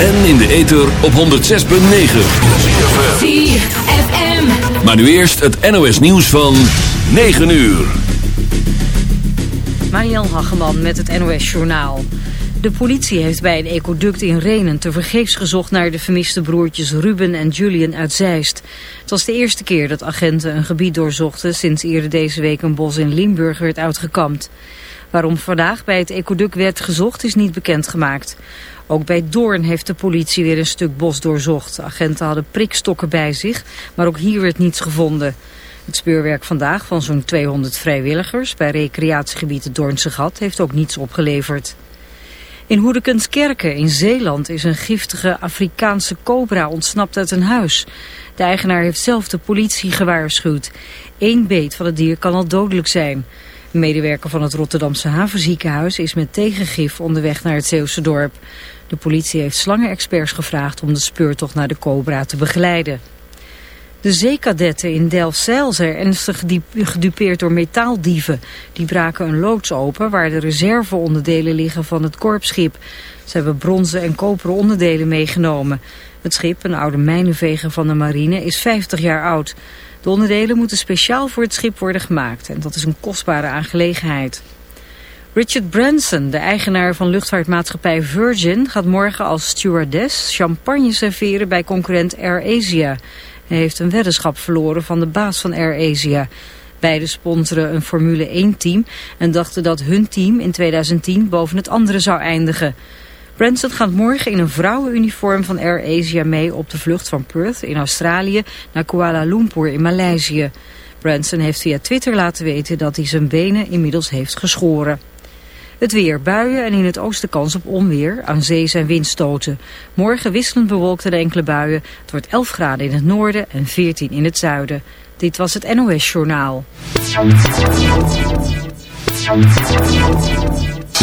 En in de ether op 106.9. ZFM. Maar nu eerst het NOS nieuws van 9 uur. Mariel Hageman met het NOS Journaal. De politie heeft bij een ecoduct in Renen tevergeefs gezocht naar de vermiste broertjes Ruben en Julian uit Zeist. Het was de eerste keer dat agenten een gebied doorzochten sinds eerder deze week een bos in Limburg werd uitgekampt. Waarom vandaag bij het ecoduct werd gezocht is niet bekendgemaakt. Ook bij Doorn heeft de politie weer een stuk bos doorzocht. Agenten hadden prikstokken bij zich, maar ook hier werd niets gevonden. Het speurwerk vandaag van zo'n 200 vrijwilligers bij recreatiegebied het Doornse Gat heeft ook niets opgeleverd. In Hoedekenskerken in Zeeland is een giftige Afrikaanse cobra ontsnapt uit een huis. De eigenaar heeft zelf de politie gewaarschuwd. Eén beet van het dier kan al dodelijk zijn. Een medewerker van het Rotterdamse havenziekenhuis is met tegengif onderweg naar het Zeeuwse dorp. De politie heeft slangenexperts gevraagd om de speurtocht naar de cobra te begeleiden. De zeekadetten in Delfzijl zijn ernstig gedupeerd door metaaldieven. Die braken een loods open waar de reserveonderdelen liggen van het korpsschip. Ze hebben bronzen en koperen onderdelen meegenomen. Het schip, een oude mijnenveger van de marine, is 50 jaar oud. De onderdelen moeten speciaal voor het schip worden gemaakt en dat is een kostbare aangelegenheid. Richard Branson, de eigenaar van luchtvaartmaatschappij Virgin, gaat morgen als stewardess champagne serveren bij concurrent AirAsia. Hij heeft een weddenschap verloren van de baas van AirAsia. Beiden sponsoren een Formule 1-team en dachten dat hun team in 2010 boven het andere zou eindigen. Branson gaat morgen in een vrouwenuniform van AirAsia mee op de vlucht van Perth in Australië naar Kuala Lumpur in Maleisië. Branson heeft via Twitter laten weten dat hij zijn benen inmiddels heeft geschoren. Het weer, buien en in het oosten kans op onweer. Aan zee zijn windstoten. Morgen wisselend bewolkt en enkele buien. Het wordt 11 graden in het noorden en 14 in het zuiden. Dit was het NOS Journaal.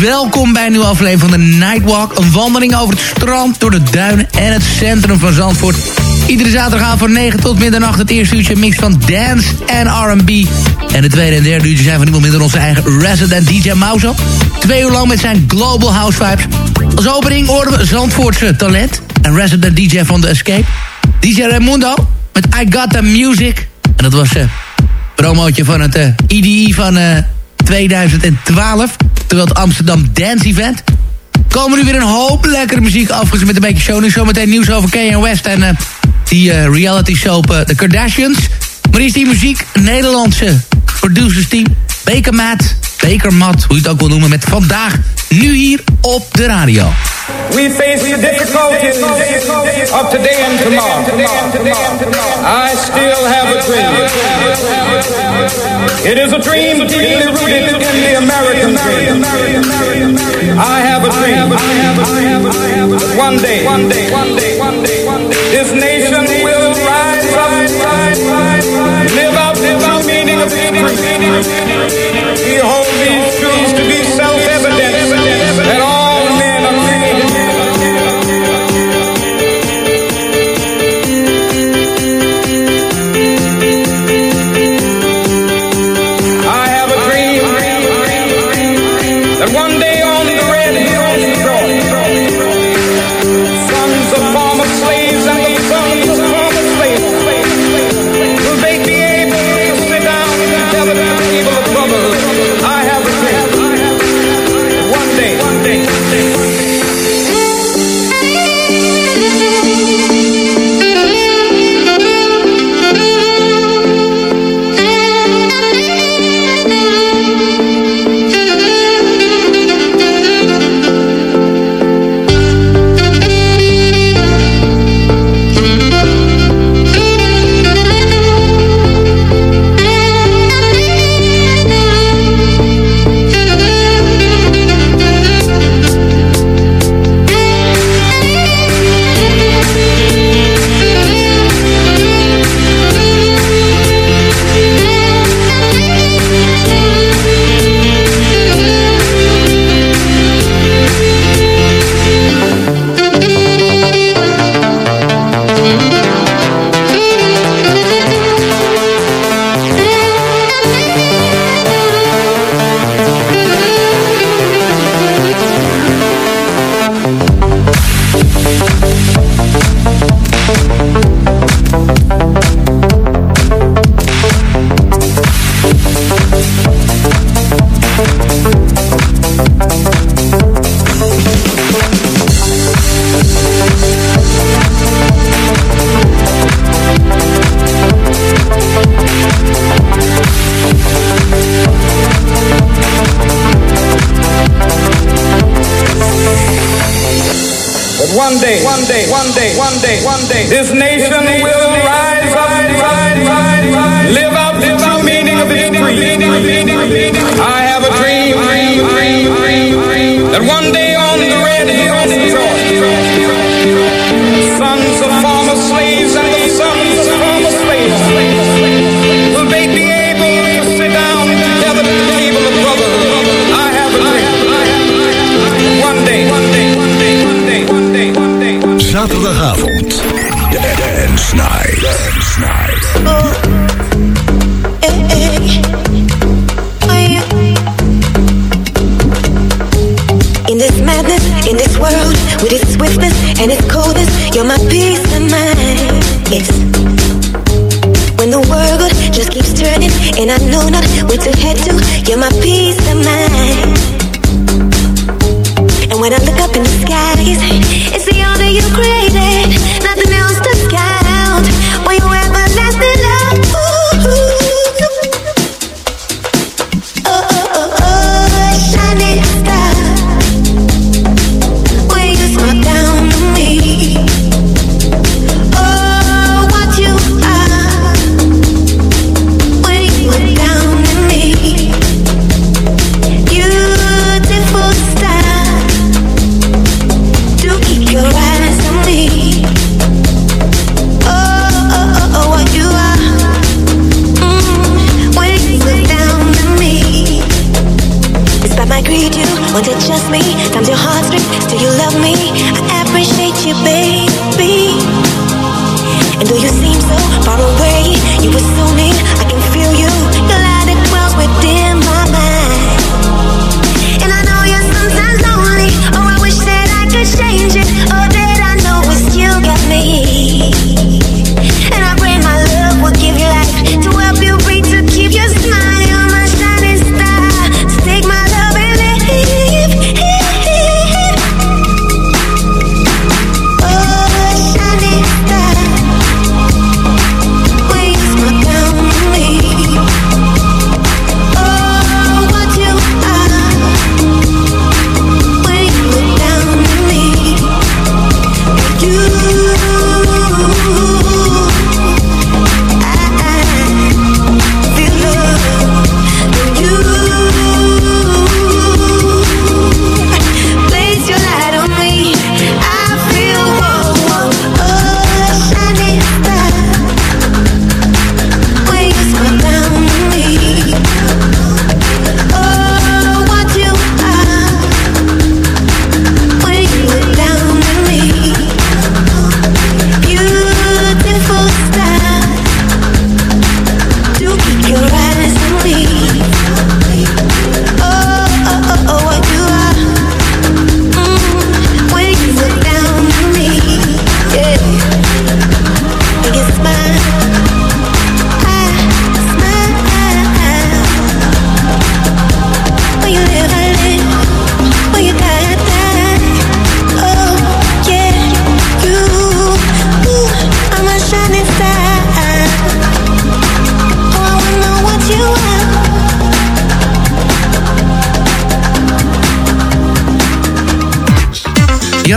Welkom bij een nieuwe aflevering van de Nightwalk. Een wandeling over het strand, door de duinen en het centrum van Zandvoort. Iedere zaterdagavond van 9 tot middernacht het eerste uurtje mix van dance en R&B. En het tweede en derde uurtje zijn van niemand minder onze eigen resident DJ Mauzo. Twee uur lang met zijn Global House Vibes. Als opening hoorden we Zandvoortse talent en resident DJ van The Escape. DJ Raimundo met I Got The Music. En dat was een uh, promootje van het uh, eh, IDI van... Uh, 2012. Terwijl het Amsterdam Dance Event. Komen nu weer een hoop lekkere muziek afgezet met een beetje show. Nu zometeen nieuws over Kanye West en uh, die uh, reality soap uh, The Kardashians. Maar is die muziek Nederlandse producers team. Baker Matt, hoe je het ook wil noemen. Met vandaag, nu hier op de radio. We face the difficulties of today and tomorrow. I still have a dream. It is a dream deeply rooted in the American dream. I have a dream. One day, one day, one day, one day, one day, this nation freedom. We hold these truths to be self-evident that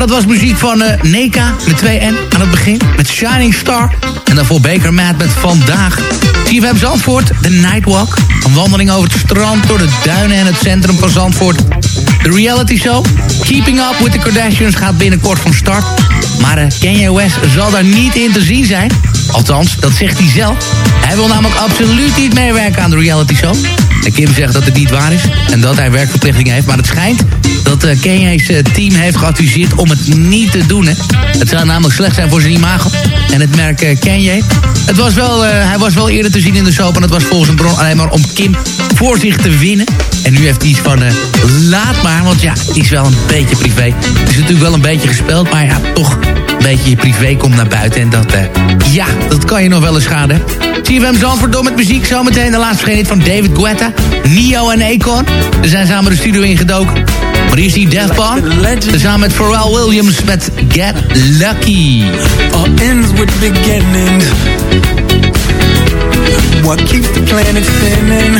dat was muziek van eh, Neka met 2N aan het begin. Met Shining Star. En daarvoor Baker Matt met Vandaag. CFM Zandvoort, The Nightwalk. Een wandeling over het strand, door de duinen en het centrum van Zandvoort. De reality show, Keeping Up with the Kardashians, gaat binnenkort van start. Maar uh, Kanye West zal daar niet in te zien zijn. Althans, dat zegt hij zelf. Hij wil namelijk absoluut niet meewerken aan de reality show. En Kim zegt dat het niet waar is en dat hij werkverplichtingen heeft. Maar het schijnt dat uh, team heeft geadviseerd om het niet te doen. Hè. Het zou namelijk slecht zijn voor zijn imago. En het merk uh. Het was wel, hij was wel eerder te zien in de soap. En het was volgens een bron alleen maar om Kim voor zich te winnen. En nu heeft hij iets van, laat maar. Want ja, het is wel een beetje privé. Het is natuurlijk wel een beetje gespeeld. Maar ja, toch beetje je privé komt naar buiten. En dat, ja, dat kan je nog wel eens schaden. CFM Zandvoort door met muziek. Zometeen de laatste verschenen van David Guetta, Nio en Akon. Ze zijn samen de studio ingedoken. Maar hier is die Death. Samen met Pharrell Williams met Get Lucky. All ends with. What keeps the planet spinning?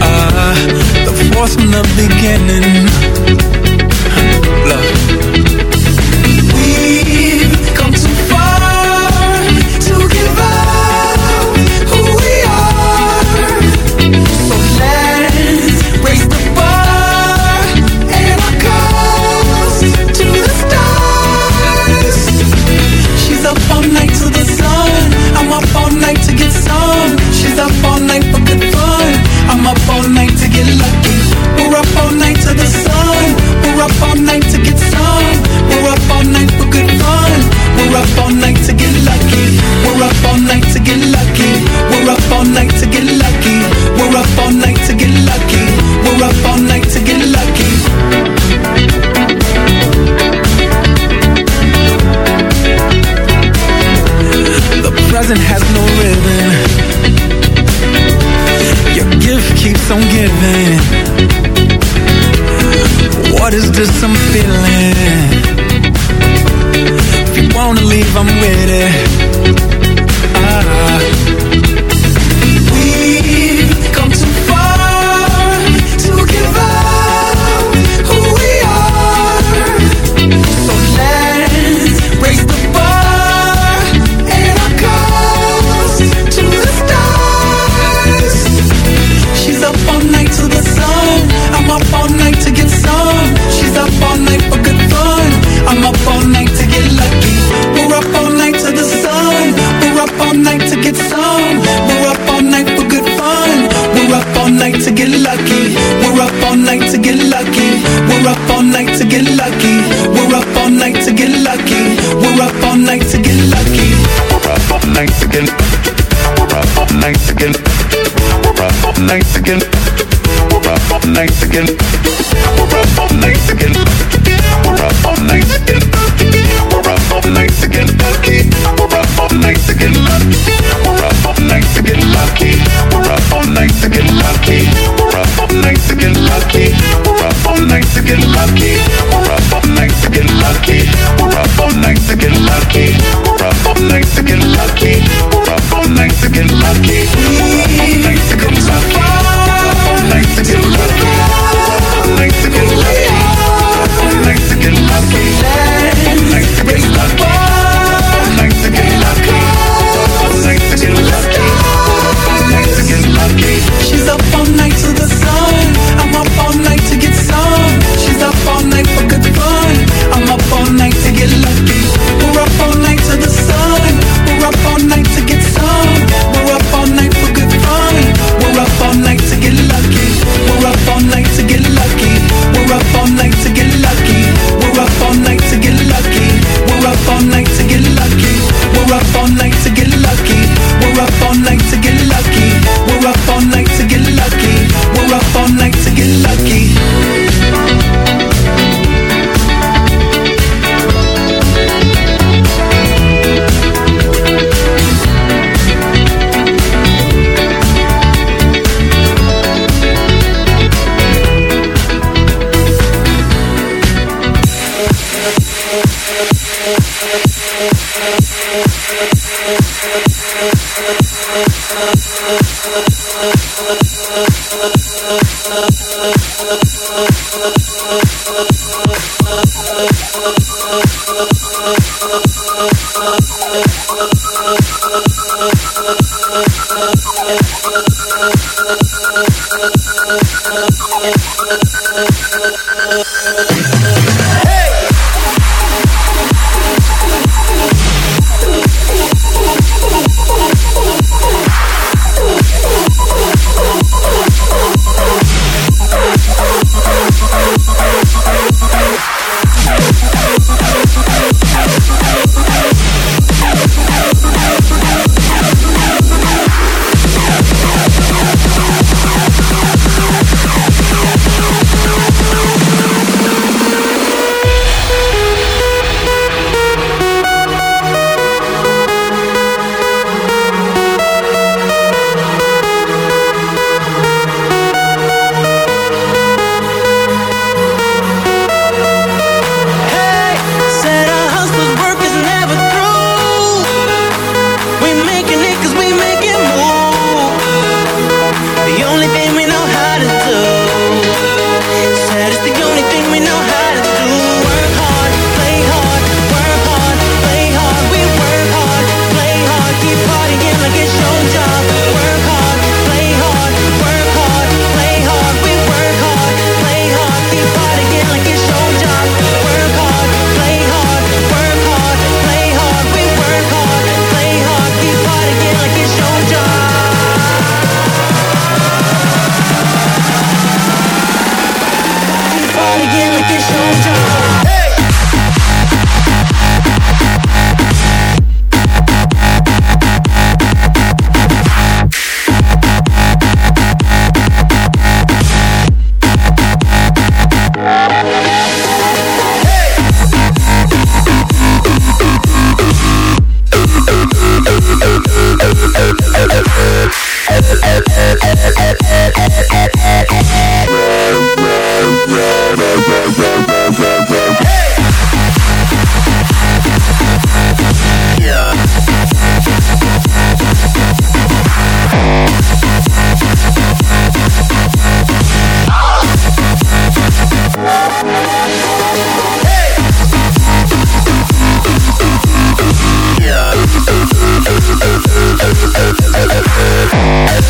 Ah, the force from the beginning.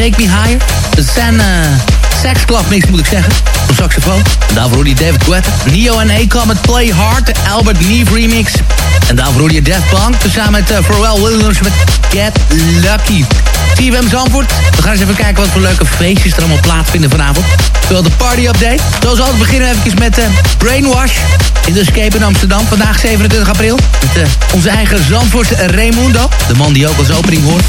Take Me Higher. Het zijn uh, Club mix, moet ik zeggen. Op saxofoon. En daarvoor je David Guetta. Neo en Akon met Play Hard. De Albert Neve remix. En daarvoor hoorde je Def Punk. Samen met uh, Pharrell Williams met Get Lucky. CFM Zandvoort. We gaan eens even kijken wat voor leuke feestjes er allemaal plaatsvinden vanavond. Terwijl de party update. Zoals altijd beginnen we even met uh, Brainwash. In de Escape in Amsterdam. Vandaag 27 april. Met onze eigen Zandvoortse Raimundo. De man die ook als opening hoort.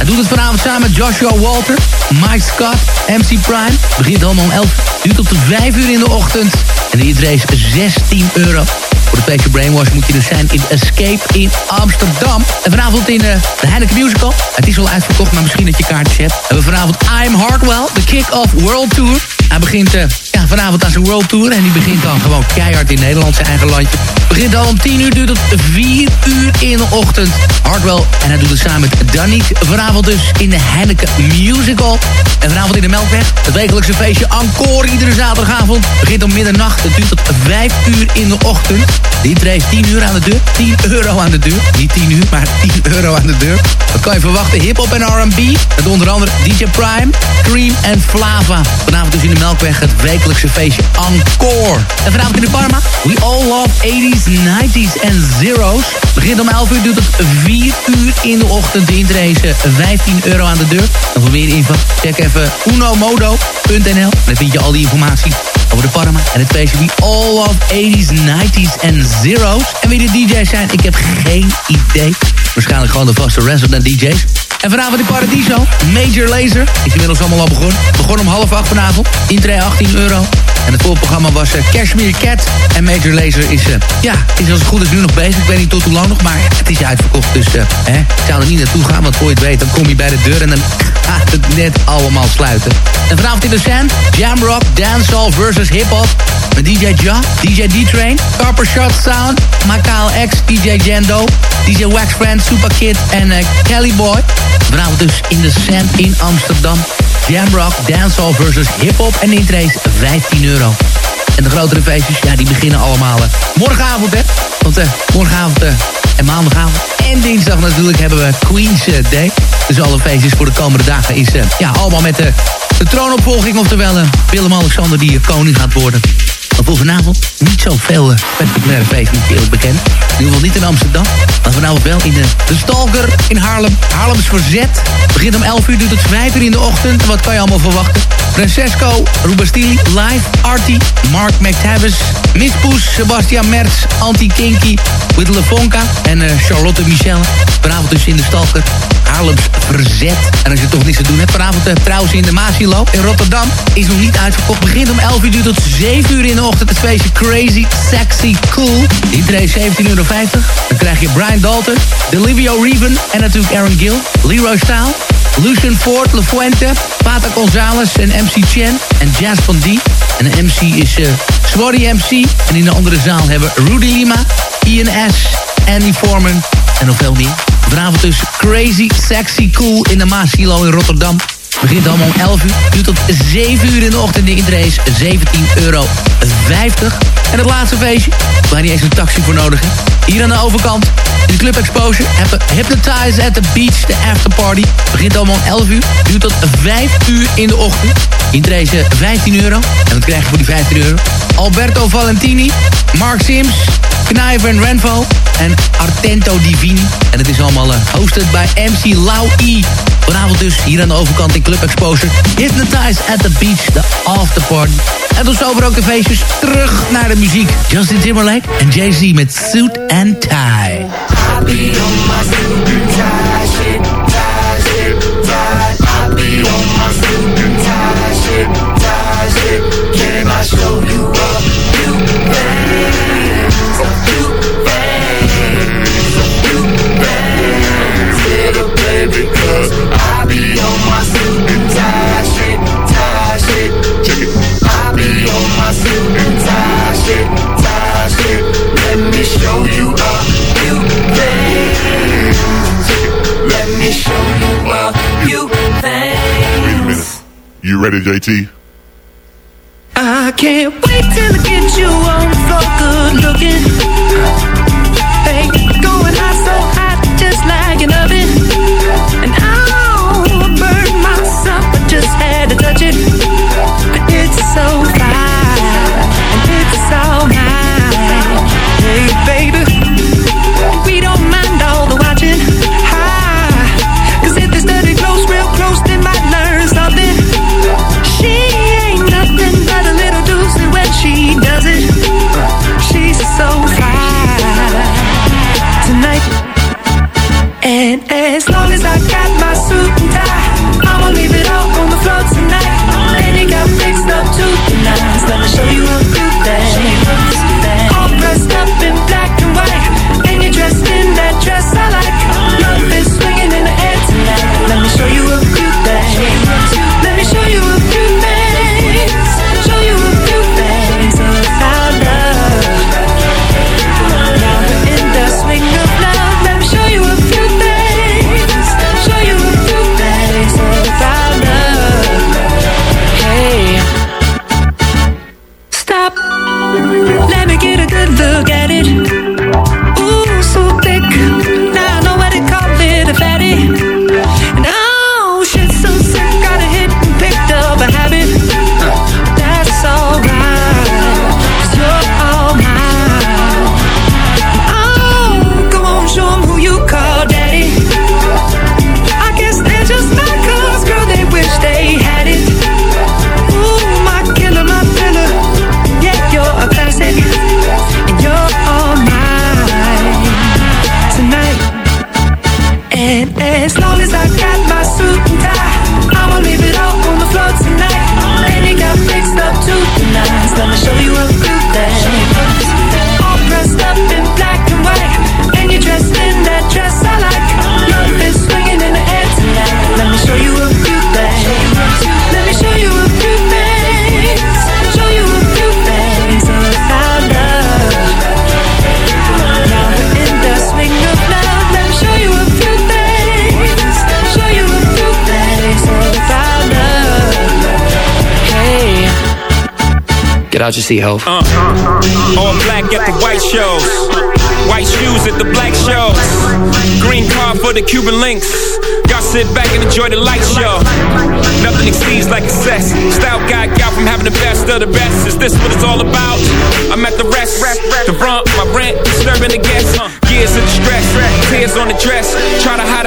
Hij doet het vanavond samen met Joshua Walter, Mike Scott, MC Prime. Begint allemaal om 11 uur tot 5 uur in de ochtend. En de race 16 euro. Voor de feestje Brainwash moet je dus zijn in Escape in Amsterdam. En vanavond in uh, de Heineken Musical. Het is al uitverkocht, maar misschien dat je kaartjes hebt. We hebben vanavond I'm Hardwell, de Kick-Off World Tour. Hij begint uh, ja, vanavond aan zijn World Tour. En die begint dan gewoon keihard in Nederland, zijn eigen landje. Begint al om 10 uur, duurt tot 4 uur in de ochtend. Hardwell, en hij doet het samen met Danny. Vanavond dus in de Heineken Musical. En vanavond in de Melkweg. Het wekelijkse feestje Encore iedere zaterdagavond. Begint om middernacht. Duurt tot 5 uur in de ochtend. De intree is 10 uur aan de deur. 10 euro aan de deur. Niet 10 uur, maar 10 euro aan de deur. Wat kan je verwachten? Hip-hop en R&B. Met onder andere DJ Prime, Cream en Flava. Vanavond dus in de Melkweg het wekelijkse feestje Encore. En vanavond in de Parma. We all love 80s, 90s en zeros. Begint om 11 uur, duurt het 4 uur in de ochtend. De intree is 15 euro aan de deur. En voor meer info, check even unomodo.nl. Dan vind je al die informatie over de Parma en het feestje We All of 80s, 90s en Zero's. En wie de DJ's zijn, ik heb geen idee. Waarschijnlijk gewoon de vaste resident DJ's. En vanavond in Paradiso, Major Laser. Is inmiddels allemaal al begonnen. Begon om half acht vanavond. Intree 18 euro. En het voorprogramma was uh, Cashmere Cat. En Major Laser is, uh, ja, is als het goed is nu nog bezig. Ik weet niet tot hoe lang nog, maar het is uitverkocht. Dus uh, hè, ik zou er niet naartoe gaan, want voor je het weet, dan kom je bij de deur en dan gaat het net allemaal sluiten. En vanavond in de Sand, Jamrock, Dancehall versus Hip-Hop. Met DJ Ja, DJ D-Train, Carper Shot Sound, Makaal X, DJ Jendo, DJ Wax Friend, Super Kid en Kelly Boy. Vanavond dus in de Sand in Amsterdam. Jamrock, Dancehall versus Hip-Hop en intrace 15 euro. En de grotere feestjes, ja, die beginnen allemaal morgenavond, hè. Want uh, morgenavond uh, en maandagavond en dinsdag natuurlijk hebben we Queen's Day. Dus alle feestjes voor de komende dagen is ja, allemaal met de troonopvolging. Oftewel Willem-Alexander die koning gaat worden. Maar voor vanavond niet zoveel uh, spectaculaire feesten, moet eerlijk bekend. In ieder geval niet in Amsterdam. Maar vanavond wel in de, de Stalker in Haarlem. Haarlems Verzet. Begint om 11 uur, duurt tot 5 uur in de ochtend. Wat kan je allemaal verwachten? Francesco Rubastili, Live, Artie, Mark McTavish, Miss Poes, Sebastian Merz, Anti-Kinky, Whittle Fonka en uh, Charlotte Michel. Vanavond dus in de Stalker. Haarlems Verzet. En als je toch niets te doen hebt, vanavond uh, trouwens in de Maasilo in Rotterdam. Is nog niet uitverkocht. Begint om 11 uur, duurt tot 7 uur in de ochtend. Het feestje Crazy, Sexy, Cool. Iedereen 17,50 euro. Dan krijg je Brian Dalton, Delivio Reven en natuurlijk Aaron Gill, Leroy Staal, Lucian Ford, La Fuente, Pata Gonzalez en MC Chen en Jazz van D. En de MC is uh, Swarty MC. En in de andere zaal hebben Rudy Lima, Ian S, Andy Foreman en nog veel meer. Vanavond dus Crazy, Sexy, Cool in de Maasilo in Rotterdam. Begint allemaal om 11 uur, duurt tot 7 uur in de ochtend. De intrace 17,50 euro. En het laatste feestje, waar niet eens een taxi voor nodig hebt. Hier aan de overkant, in de Club Exposure, Hypnotize at the Beach, de afterparty. Begint allemaal om 11 uur, duurt tot 5 uur in de ochtend. Intrace 15 euro. En wat krijg je voor die 15 euro? Alberto Valentini, Mark Sims, Knijver en en Artento Divini. En het is allemaal uh, hosted bij MC Lau E. Vanavond dus hier aan de overkant in Club Exposure. Hypnotize at the Beach, de afterparty. En tot zover ook de feestjes. Terug naar de muziek. Justin Timberlake en Jay-Z met Suit and Tie. I be on my Show you a few things. Wait a minute. You ready, JT? I can't wait till I get you on the floor, good looking. shit, I just see health. Uh, uh, uh, all black at the white shows. White shoes at the black shows. Green car for the Cuban links. Y'all sit back and enjoy the light show. Nothing exceeds like excess. Style guy got from having the best of the best. Is this what it's all about? I'm at the rest. The brunt, my rent, disturbing the guests. Years of distress, tears on the dress. Try to hide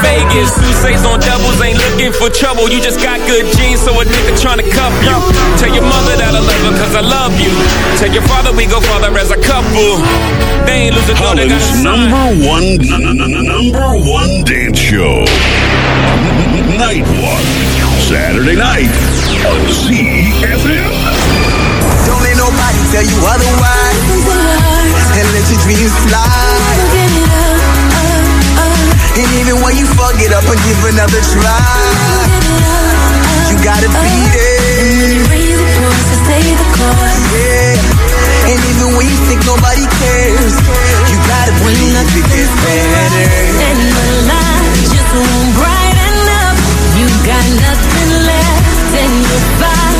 Vegas. On doubles, ain't looking for trouble. You just got good genes, so a nigga tryna cuff you. Tell your mother that I love her, cause I love you. Tell your father we go father as a couple. They ain't losing Holland's nigga. number one, number one dance show. Night One. Saturday night on Don't let nobody tell you otherwise. And let your dreams fly. And even when you fuck it up and give another try, you gotta beat it. Read the books and the course. Yeah. And even when you think nobody cares, you gotta believe it gets better. And my life just won't brighten up. You got nothing left in your body.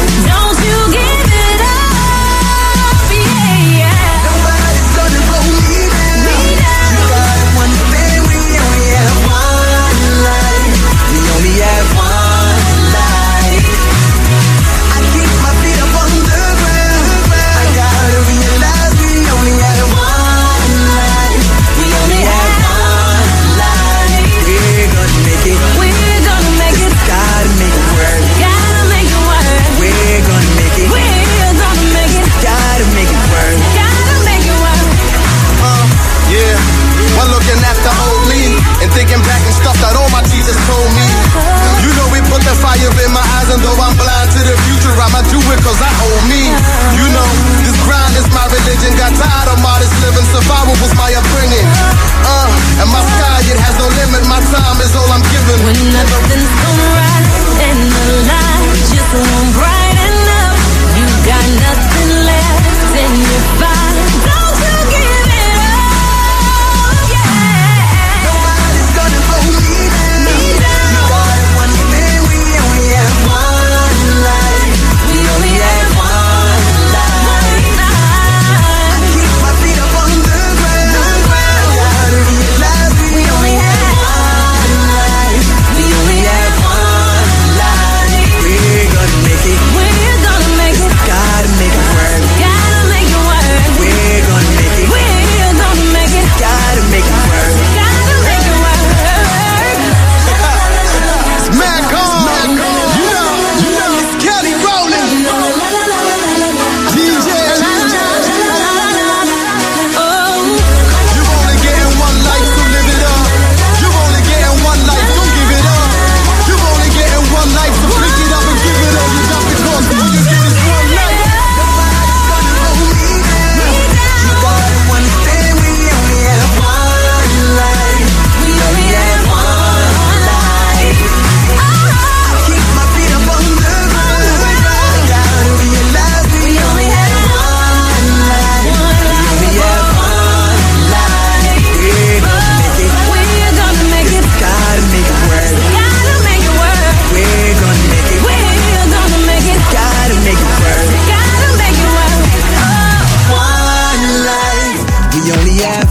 yeah.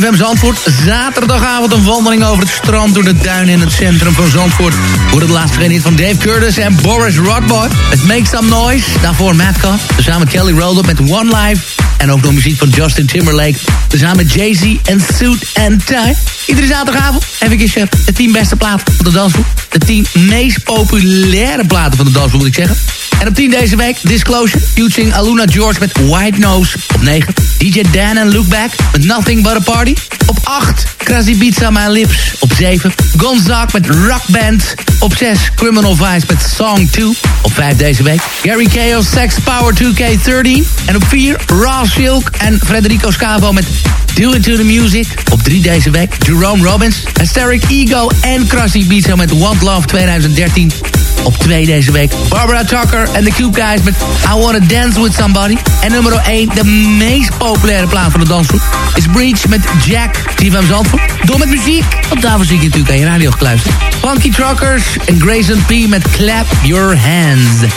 CFM Zandvoort. Zaterdagavond een wandeling over het strand door de duinen in het centrum van Zandvoort. Voor het laatste hit van Dave Curtis en Boris Rodboy. Het Make Some Noise. Daarvoor Matka. Samen Kelly Rowland met One Life. En ook nog muziek van Justin Timberlake. Samen Jay-Z en Suit and Tie. Iedere zaterdagavond heb ik eens eh, de 10 beste platen van de dansvoer. De 10 meest populaire platen van de dansvoer moet ik zeggen. En op 10 deze week Disclosure, featuring Aluna George met White Nose. Op 9 DJ Dan en Look Back met Nothing But A Party. Op 8 Krasi Pizza My Lips. Op 7 Gonzak met Rock Band. Op 6 Criminal Vice met Song 2. Op 5 deze week Gary Chaos Sex Power 2K13. En op 4 Raw Silk en Federico Scavo met Do It To The Music. Op 3 deze week Jerome Robbins, Hysteric Ego en Krasi Pizza met Want Love 2013. Op 2 deze week Barbara Tucker en The Cube Guys met I Wanna Dance With Somebody. En nummer 1, de meest populaire plaat van de dansgroep, is Breach met Jack, van Zandvoort. Door met muziek, want daarvoor zie je natuurlijk aan je radio gekluisterd. Funky Truckers en Grayson P met Clap Your Hands.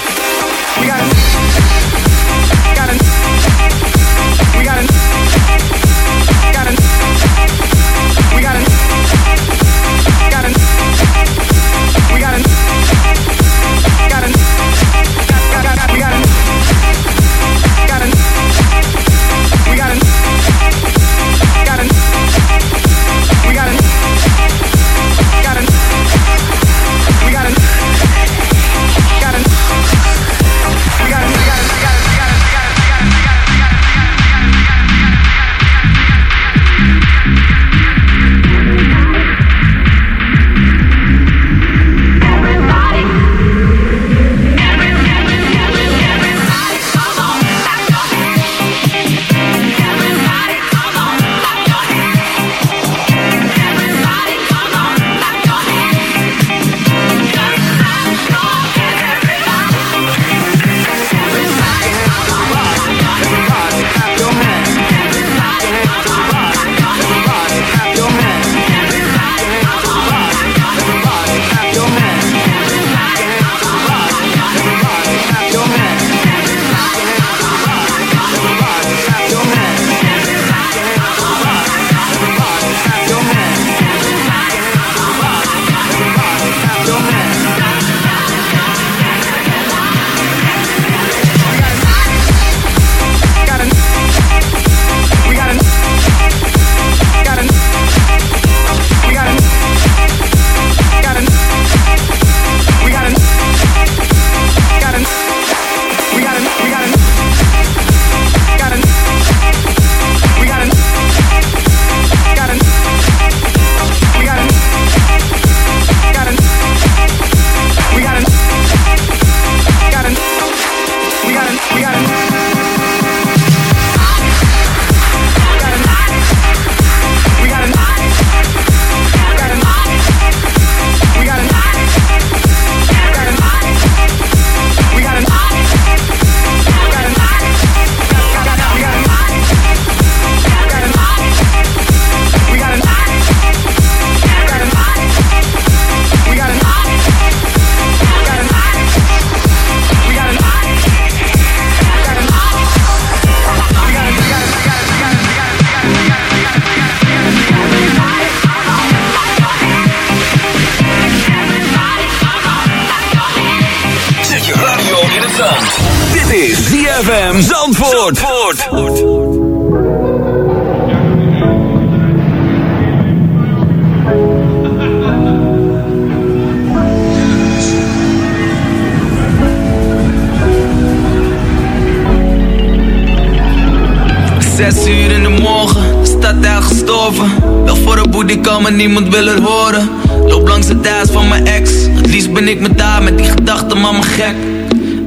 De komen, niemand wil het horen. Loop langs het thuis van mijn ex, het liefst ben ik met daar met die gedachten, mama gek.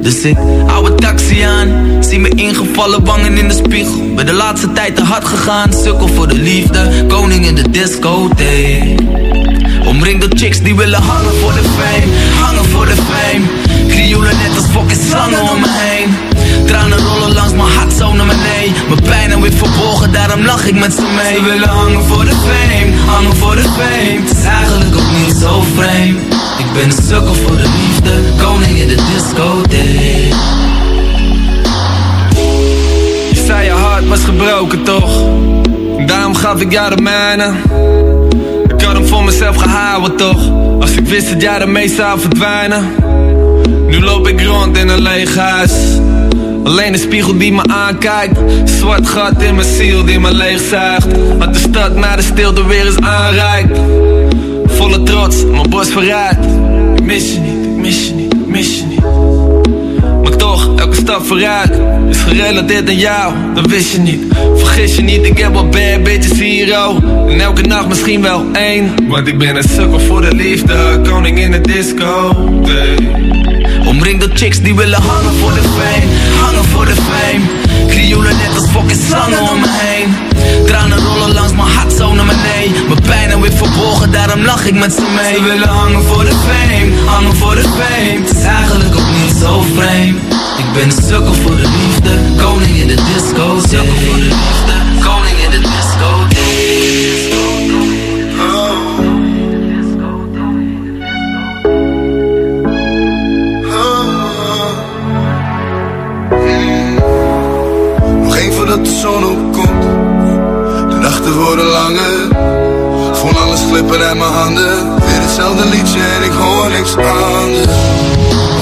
Dus ik hou een taxi aan, zie me ingevallen wangen in de spiegel. Ben de laatste tijd te hard gegaan, sukkel voor de liefde, koning in de discotheek. Omringd door chicks die willen hangen voor de fame, hangen voor de fame. Krioelen net als fucking slangen om me heen. Tranen naar beneden. Mijn pijn en weer verborgen, daarom lach ik met ze mee. Ze willen hangen voor de fame, hangen voor de fame. Het is eigenlijk ook niet zo vreemd. Ik ben een sukkel voor de liefde, koning in de discotheek. Je zei je hart was gebroken toch? Daarom gaf ik jou de mijne. Ik had hem voor mezelf gehouden toch? Als ik wist dat jij ermee zou verdwijnen. Nu loop ik rond in een leeg huis. Alleen een spiegel die me aankijkt. Zwart gat in mijn ziel die me leegzuigt. Wat de stad naar de stilte weer eens aanreikt. Volle trots, mijn borst vooruit. Ik mis je niet, ik mis je niet, ik mis je niet. Maar toch, elke stap vooruit is gerelateerd aan jou, dat wist je niet. Vergis je niet, ik heb wat bad bitches hier, oh. En elke nacht misschien wel één. Want ik ben een sukkel voor de liefde, koning in de disco. Omringd door chicks die willen hangen voor de fame, hangen voor de fame. Krioelen net als fucking slangen om me heen. Tranen rollen langs mijn hart zo naar beneden. Mijn pijn en weer verborgen, daarom lach ik met ze mee. Ze willen hangen voor de fame, hangen voor de fame. Het is eigenlijk ook niet zo vreemd. Ik ben een sukkel voor de liefde, koning in de disco. Sukkel voor de liefde, De nachten worden langer. Voel alles glippen uit mijn handen. Weer hetzelfde liedje en ik hoor niks anders.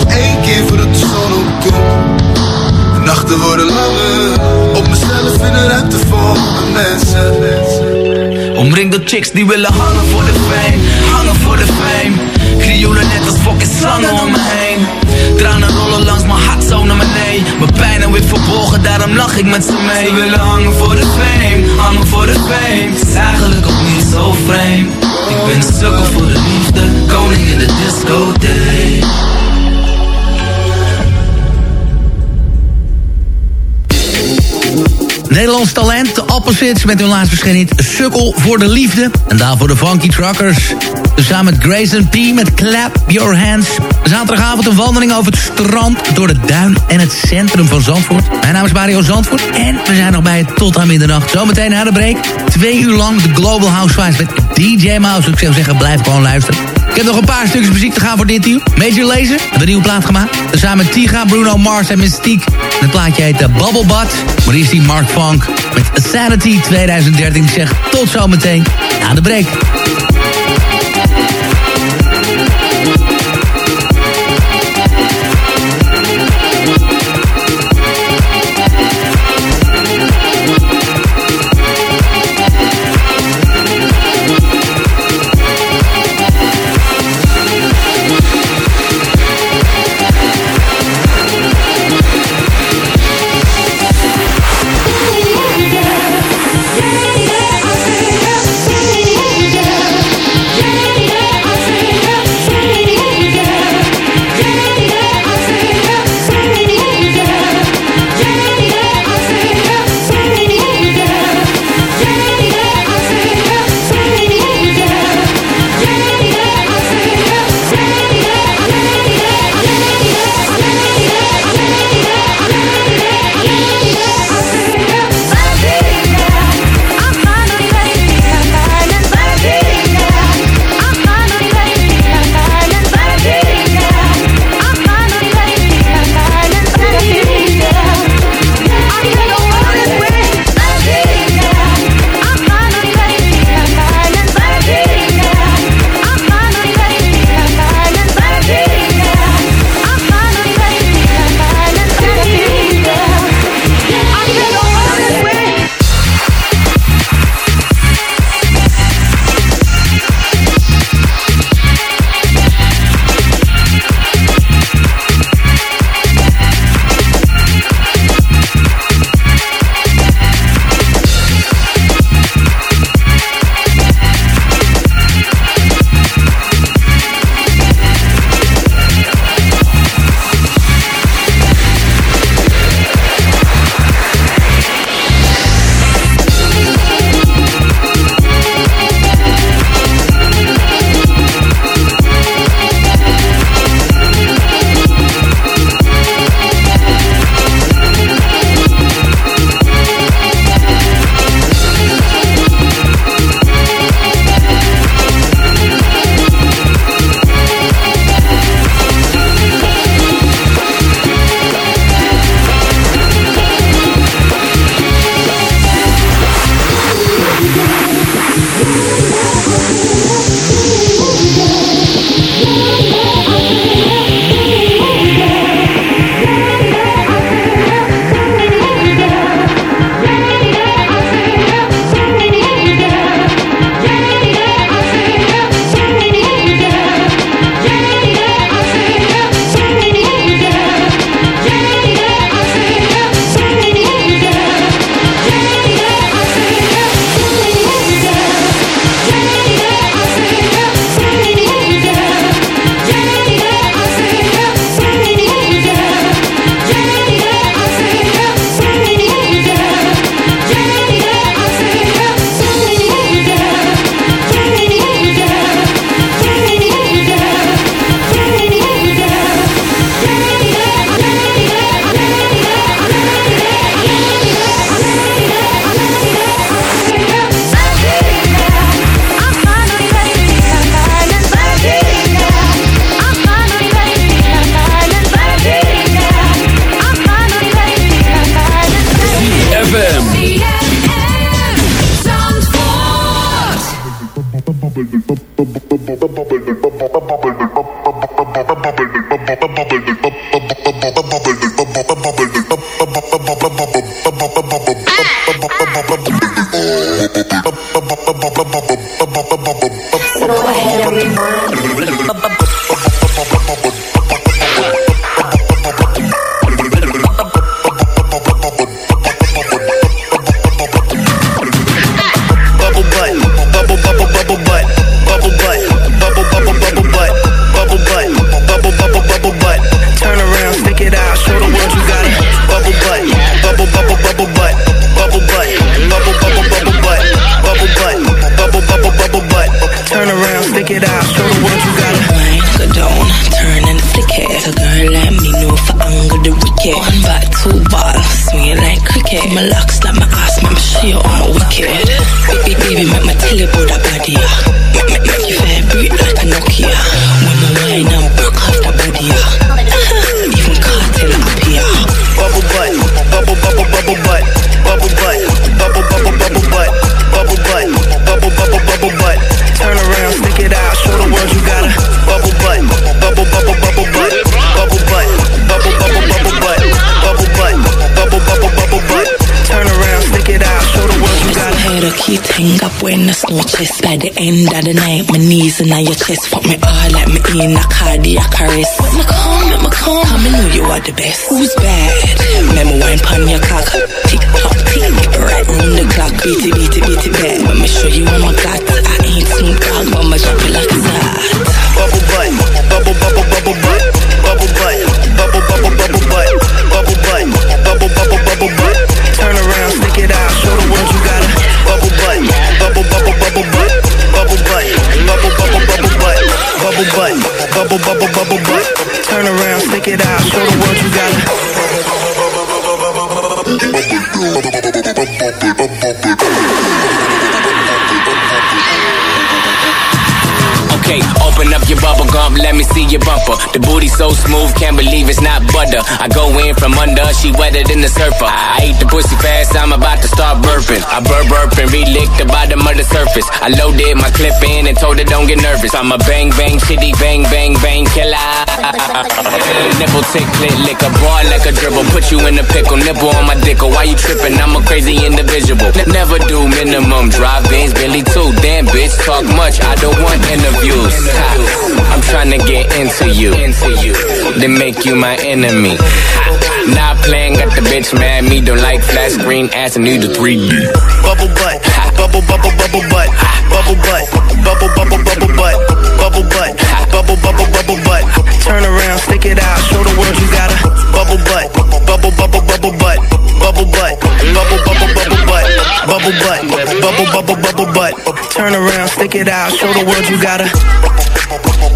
Één keer voordat de zon opkomt. De nachten worden langer. Op mezelf in de ruimte de mensen. Omringd door chicks die willen hangen voor de fame, hangen voor de fame. Net als fucking slangen om me heen. Tranen rollen langs mijn hart zo naar beneden. Mijn pijn en weer verborgen, daarom lach ik met ze mee. Ze willen hangen voor de fame, hangen voor de fame. Het is eigenlijk ook niet zo vreemd. Ik ben een sukkel voor de liefde, koning in de discotheek. Nederlands talent, de Opposites met hun laatst verschenen hit Sukkel voor de Liefde. En daarvoor de Funky Truckers. Samen met Grayson P. met Clap Your Hands. Zaterdagavond een wandeling over het strand, door de duin en het centrum van Zandvoort. Mijn naam is Mario Zandvoort en we zijn nog bij het tot aan middernacht. Zometeen na de break, twee uur lang de Global Housewives met DJ Mouse. Ik zou zeggen, blijf gewoon luisteren. Ik heb nog een paar stukjes muziek te gaan voor dit uur. Major Lazer een nieuwe plaat gemaakt. Samen met Tiga, Bruno Mars en Mystique. Het plaatje heet uh, Bubble Butt. Maar is die Mark Funk met Sanity 2013. Ik zeg tot zometeen na de break. Hang up when the snow chest By the end of the night, my knees in your chest Fuck me all like me in a cardiac arrest. Let Me come, let me come. Come and know you are the best. Who's bad? Remember wine pon your cock Tick tock, tick. Right round the clock. Beat it, beat it, beat it back. Let me show you what my got I ain't Snoop Dogg But my drop it like that. Bubble butt, bubble bubble bubble butt, bubble butt, bubble bubble bubble butt. Turn around, stick it out, show the world you got a Okay, open up your bubble gum, let me see your bumper. The booty so smooth, can't believe it's not butter. I go in from under, she wetter than the surfer. I eat the pussy fast, I'm about to start burping. I burp burp and relick the bottom of the surface. I loaded my clip in and told her don't get nervous. I'm a bang bang shitty bang bang bang killer. Nipple tick click lick a boy like a dribble. Put you in a pickle, nipple on my dick. Or why you tripping? I'm a crazy individual. N- never do minimum drive Benz, Billy too. Damn bitch, talk much. I don't want interviews. Ha. I'm trying to get into you, then make you my enemy. Not playing, got the bitch mad. Me don't like flat screen ass and need a 3D. bubble butt, bubble bubble bubble butt, bubble butt, bubble bubble bubble butt, bubble butt, bubble bubble bubble butt. Turn around, stick it out, show the world you got a bubble butt, bubble bubble bubble butt, bubble butt, bubble bubble bubble butt, bubble butt, bubble bubble bubble butt. Turn around, stick it out, show the world you got a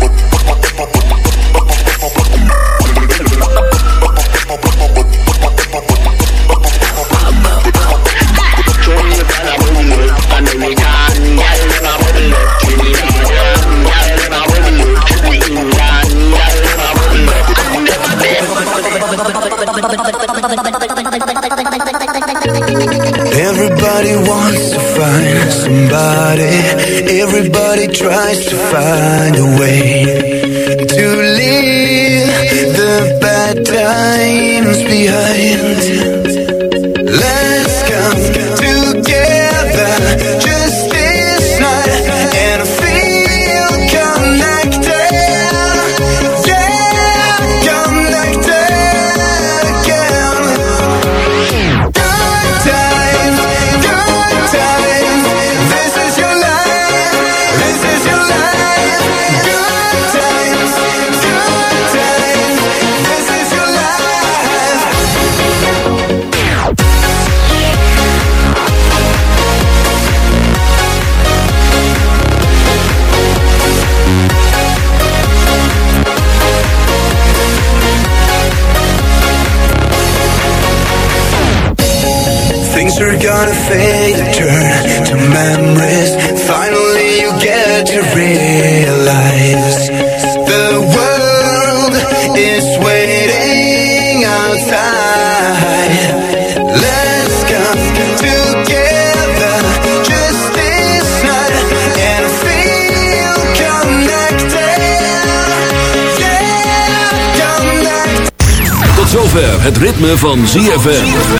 ZFM.